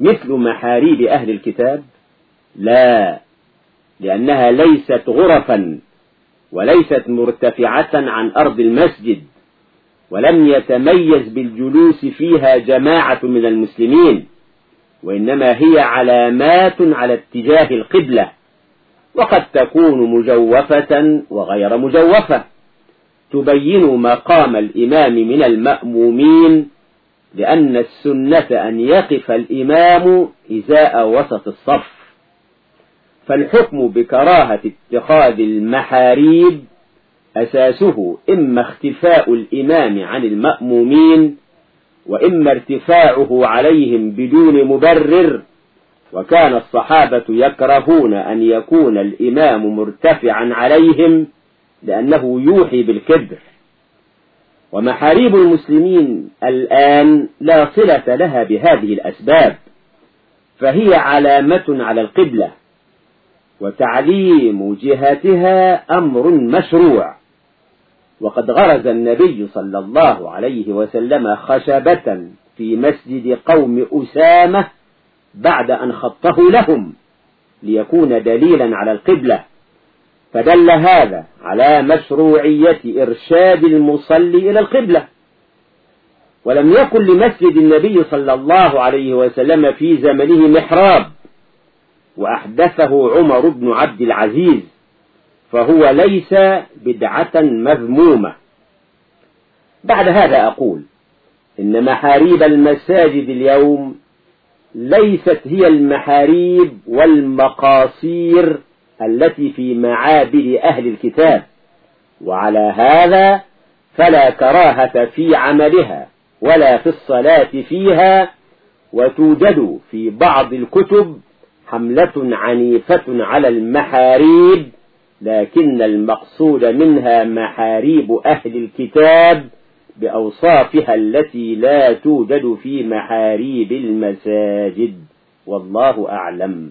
مثل محاريب أهل الكتاب؟ لا لأنها ليست غرفا وليست مرتفعة عن أرض المسجد ولم يتميز بالجلوس فيها جماعة من المسلمين وإنما هي علامات على اتجاه القبلة وقد تكون مجوفة وغير مجوفة تبين مقام الإمام من المأمومين لأن السنة أن يقف الإمام إزاء وسط الصف. فالحكم بكراهة اتخاذ المحاريب أساسه إما اختفاء الإمام عن المأمومين وإما ارتفاعه عليهم بدون مبرر. وكان الصحابة يكرهون أن يكون الإمام مرتفعا عليهم لأنه يوحي بالكبر. ومحاريب المسلمين الآن لا صلة لها بهذه الأسباب فهي علامة على القبلة وتعليم جهتها أمر مشروع. وقد غرز النبي صلى الله عليه وسلم خشبة في مسجد قوم أسامة بعد أن خطه لهم ليكون دليلا على القبلة. فدل هذا على مشروعية إرشاد المصلي إلى القبلة. ولم يكن لمسجد النبي صلى الله عليه وسلم في زمنه محراب وأحدثه عمر بن عبد العزيز فهو ليس بدعة مذمومة. بعد هذا أقول إن محاريب المساجد اليوم ليست هي المحاريب والمقاصير التي في معابد أهل الكتاب وعلى هذا فلا كراهة في عملها ولا في الصلاة فيها وتوجد في بعض الكتب حملة عنيفة على المحاريب لكن المقصود منها محاريب أهل الكتاب بأوصافها التي لا توجد في محاريب المساجد. والله أعلم.